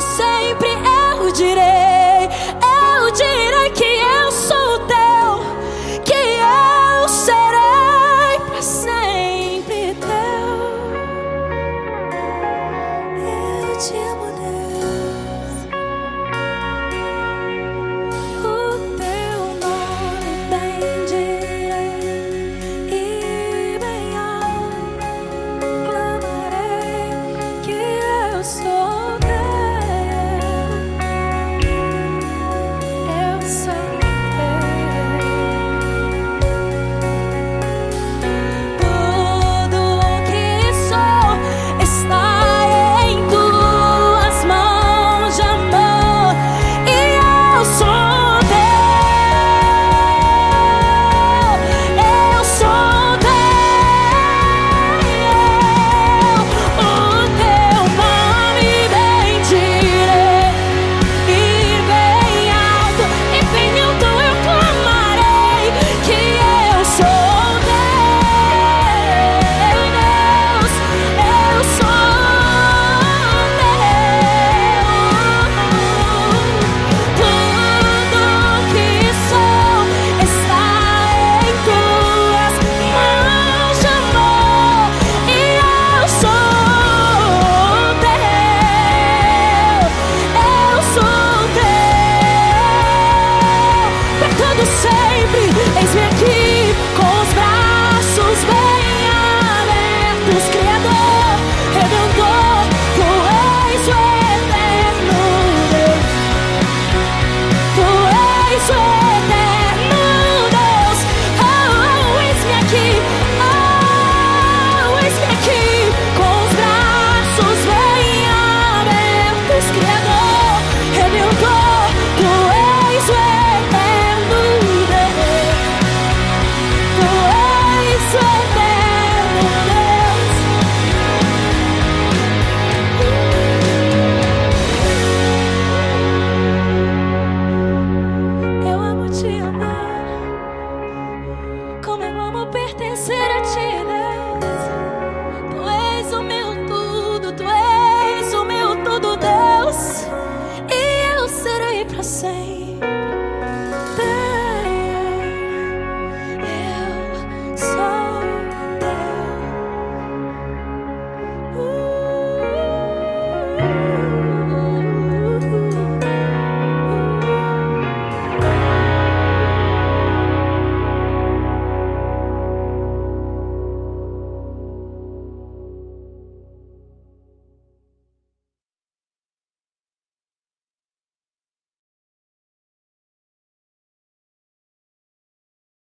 sempre